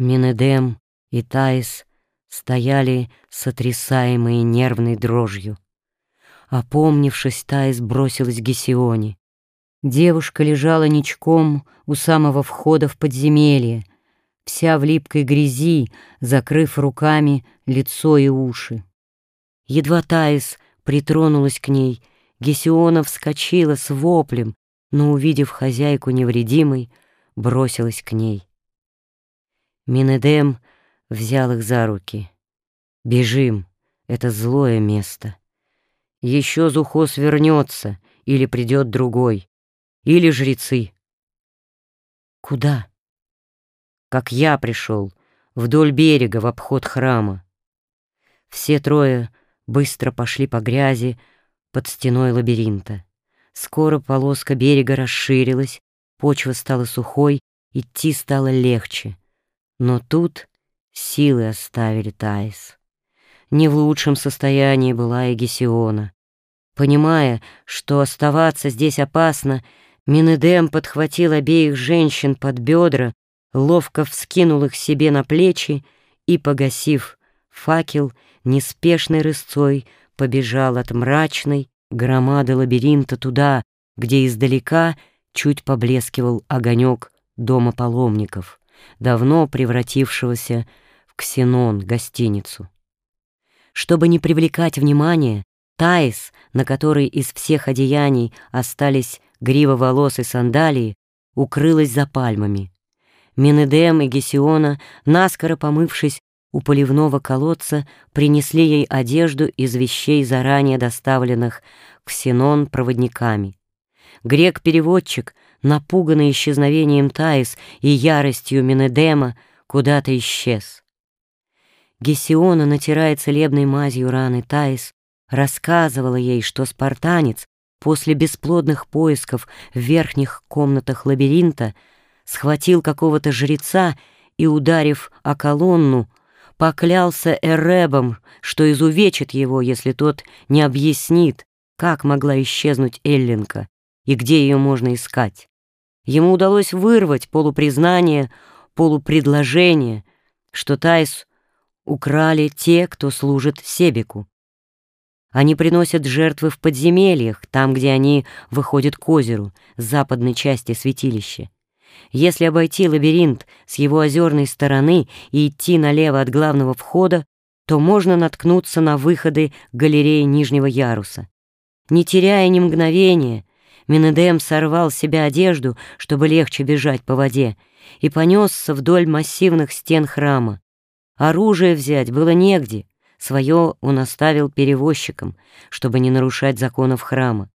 Минедем и Таис стояли сотрясаемые нервной дрожью. Опомнившись, Таис бросилась к Гесионе. Девушка лежала ничком у самого входа в подземелье, вся в липкой грязи, закрыв руками лицо и уши. Едва Таис притронулась к ней, Гесиона вскочила с воплем, но, увидев хозяйку невредимой, бросилась к ней. Минедем взял их за руки. «Бежим, это злое место. Еще Зухос вернется, или придет другой, или жрецы». «Куда?» «Как я пришел, вдоль берега, в обход храма». Все трое быстро пошли по грязи под стеной лабиринта. Скоро полоска берега расширилась, почва стала сухой, идти стало легче. Но тут силы оставили Таис. Не в лучшем состоянии была и Гесиона. Понимая, что оставаться здесь опасно, Минедем подхватил обеих женщин под бедра, ловко вскинул их себе на плечи и, погасив факел, неспешной рысцой побежал от мрачной громады лабиринта туда, где издалека чуть поблескивал огонек дома паломников давно превратившегося в ксенон, гостиницу. Чтобы не привлекать внимания, Таис, на которой из всех одеяний остались грива волос и сандалии, укрылась за пальмами. Менедем и Гесиона, наскоро помывшись у поливного колодца, принесли ей одежду из вещей, заранее доставленных ксенон проводниками. Грек-переводчик напуганный исчезновением Таис и яростью Менедема, куда-то исчез. Гесиона, натирая целебной мазью раны Таис, рассказывала ей, что спартанец после бесплодных поисков в верхних комнатах лабиринта схватил какого-то жреца и, ударив о колонну, поклялся Эребом, что изувечит его, если тот не объяснит, как могла исчезнуть Эллинка и где ее можно искать. Ему удалось вырвать полупризнание, полупредложение, что Тайс украли те, кто служит Себеку. Они приносят жертвы в подземельях, там, где они выходят к озеру, с западной части святилища. Если обойти лабиринт с его озерной стороны и идти налево от главного входа, то можно наткнуться на выходы галереи нижнего яруса. Не теряя ни мгновения, Минедем сорвал с себя одежду, чтобы легче бежать по воде, и понесся вдоль массивных стен храма. Оружие взять было негде, свое он оставил перевозчикам, чтобы не нарушать законов храма.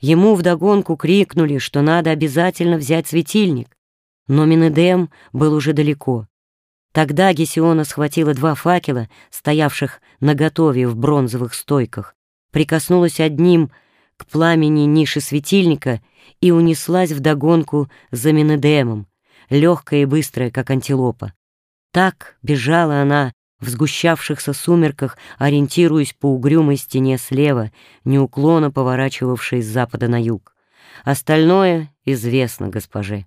Ему вдогонку крикнули, что надо обязательно взять светильник, но Минедем был уже далеко. Тогда Гесиона схватила два факела, стоявших наготове в бронзовых стойках, прикоснулась одним к пламени ниши светильника и унеслась вдогонку за Менедемом, легкая и быстрая, как антилопа. Так бежала она в сгущавшихся сумерках, ориентируясь по угрюмой стене слева, неуклонно поворачивавшей с запада на юг. Остальное известно госпоже.